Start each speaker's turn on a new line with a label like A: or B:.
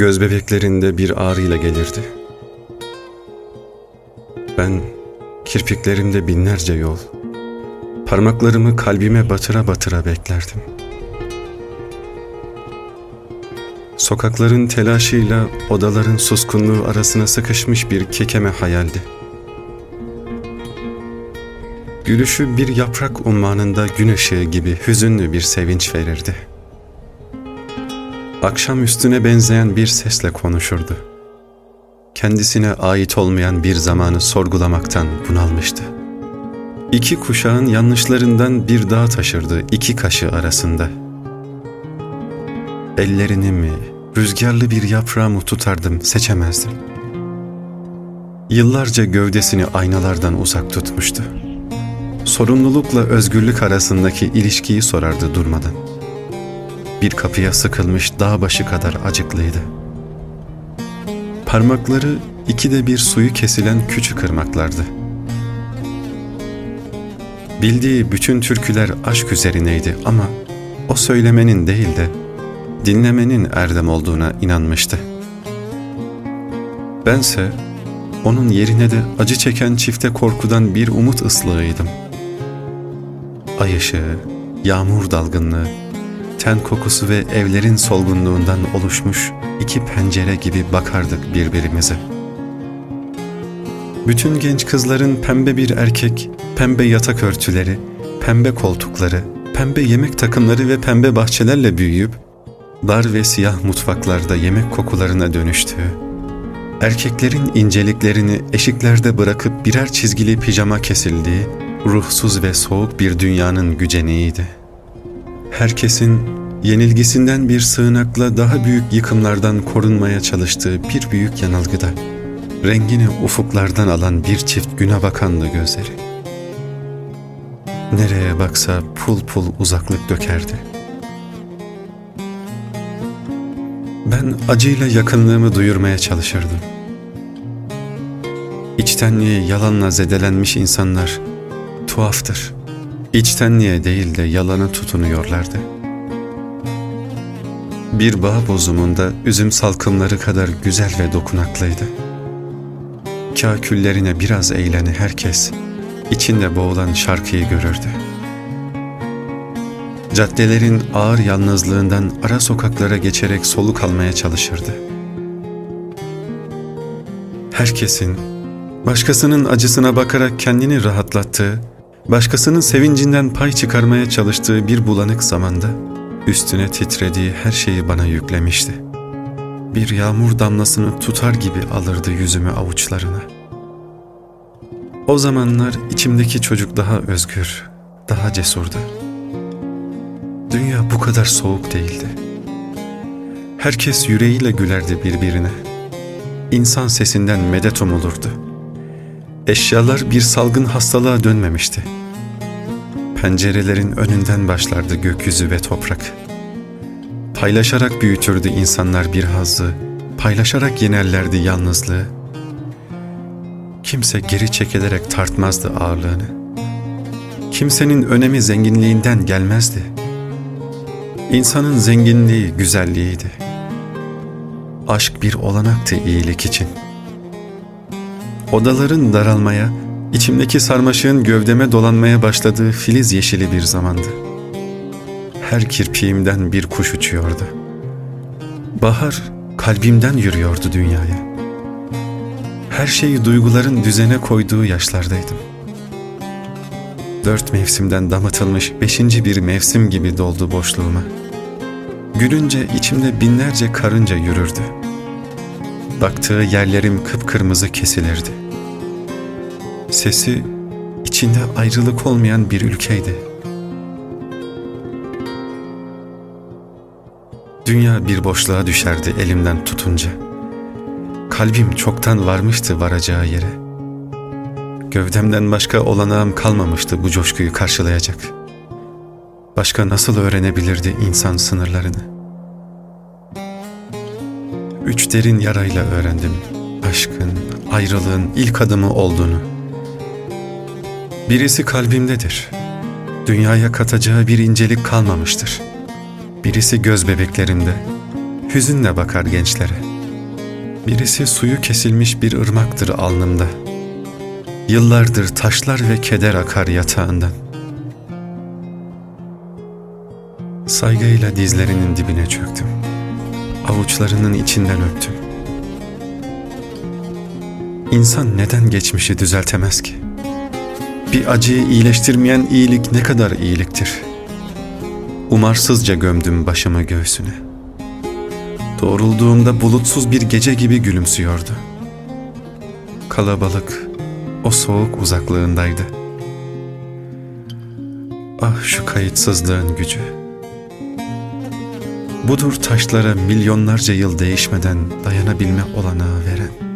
A: göz bebeklerinde bir ağrıyla gelirdi. Ben kirpiklerimde binlerce yol, parmaklarımı kalbime batıra batıra beklerdim. Sokakların telaşıyla odaların suskunluğu arasına sıkışmış bir kekeme hayaldi. Gülüşü bir yaprak ummanında gün gibi hüzünlü bir sevinç verirdi. Akşam üstüne benzeyen bir sesle konuşurdu. Kendisine ait olmayan bir zamanı sorgulamaktan bunalmıştı. İki kuşağın yanlışlarından bir dağ taşırdı iki kaşı arasında. Ellerini mi, rüzgarlı bir yaprağı mı tutardım seçemezdim. Yıllarca gövdesini aynalardan uzak tutmuştu sorumlulukla özgürlük arasındaki ilişkiyi sorardı durmadan. Bir kapıya sıkılmış dağ başı kadar acıklıydı. Parmakları ikide bir suyu kesilen küçük ırmaklardı. Bildiği bütün türküler aşk üzerineydi ama o söylemenin değil de dinlemenin erdem olduğuna inanmıştı. Bense onun yerine de acı çeken çifte korkudan bir umut ıslığıydım.'' ay ışığı, yağmur dalgınlığı, ten kokusu ve evlerin solgunluğundan oluşmuş iki pencere gibi bakardık birbirimize. Bütün genç kızların pembe bir erkek, pembe yatak örtüleri, pembe koltukları, pembe yemek takımları ve pembe bahçelerle büyüyüp, dar ve siyah mutfaklarda yemek kokularına dönüştüğü, erkeklerin inceliklerini eşiklerde bırakıp birer çizgili pijama kesildiği, ruhsuz ve soğuk bir dünyanın güceneğiydi. Herkesin yenilgisinden bir sığınakla daha büyük yıkımlardan korunmaya çalıştığı bir büyük yanılgıda, rengini ufuklardan alan bir çift güne bakanlı gözleri. Nereye baksa pul pul uzaklık dökerdi. Ben acıyla yakınlığımı duyurmaya çalışırdım. İçtenliği yalanla zedelenmiş insanlar tuhaftır. İçtenliğe değil de yalana tutunuyorlardı. Bir bağ bozumunda üzüm salkımları kadar güzel ve dokunaklıydı. Kaküllerine biraz eğleni herkes, içinde boğulan şarkıyı görürdü. Caddelerin ağır yalnızlığından ara sokaklara geçerek soluk almaya çalışırdı. Herkesin, başkasının acısına bakarak kendini rahatlattığı, başkasının sevincinden pay çıkarmaya çalıştığı bir bulanık zamanda üstüne titrediği her şeyi bana yüklemişti. Bir yağmur damlasını tutar gibi alırdı yüzümü avuçlarına. O zamanlar içimdeki çocuk daha özgür, daha cesurdu. Dünya bu kadar soğuk değildi. Herkes yüreğiyle gülerdi birbirine. İnsan sesinden medet umulurdu. Eşyalar bir salgın hastalığa dönmemişti. Pencerelerin önünden başlardı gökyüzü ve toprak. Paylaşarak büyütürdü insanlar bir hazzı, paylaşarak yenerlerdi yalnızlığı. Kimse geri çekilerek tartmazdı ağırlığını. Kimsenin önemi zenginliğinden gelmezdi. İnsanın zenginliği güzelliğiydi. Aşk bir olanaktı iyilik için. Odaların daralmaya, İçimdeki sarmaşığın gövdeme dolanmaya başladığı filiz yeşili bir zamandı. Her kirpiğimden bir kuş uçuyordu. Bahar kalbimden yürüyordu dünyaya. Her şeyi duyguların düzene koyduğu yaşlardaydım. Dört mevsimden damatılmış beşinci bir mevsim gibi doldu boşluğuma. Gülünce içimde binlerce karınca yürürdü. Baktığı yerlerim kıpkırmızı kesilirdi. Sesi içinde ayrılık olmayan bir ülkeydi. Dünya bir boşluğa düşerdi elimden tutunca. Kalbim çoktan varmıştı varacağı yere. Gövdemden başka olanağım kalmamıştı bu coşkuyu karşılayacak. Başka nasıl öğrenebilirdi insan sınırlarını? Üç derin yarayla öğrendim aşkın, ayrılığın ilk adımı olduğunu. Birisi kalbimdedir. Dünyaya katacağı bir incelik kalmamıştır. Birisi göz bebeklerimde. Hüzünle bakar gençlere.'' Birisi suyu kesilmiş bir ırmaktır alnımda. Yıllardır taşlar ve keder akar yatağından. Saygıyla dizlerinin dibine çöktüm. Avuçlarının içinden öptüm. İnsan neden geçmişi düzeltemez ki? Bir acıyı iyileştirmeyen iyilik ne kadar iyiliktir? Umarsızca gömdüm başımı göğsüne. Doğrulduğumda bulutsuz bir gece gibi gülümsüyordu. Kalabalık, o soğuk uzaklığındaydı. Ah şu kayıtsızlığın gücü. Budur taşlara milyonlarca yıl değişmeden dayanabilme olanağı veren.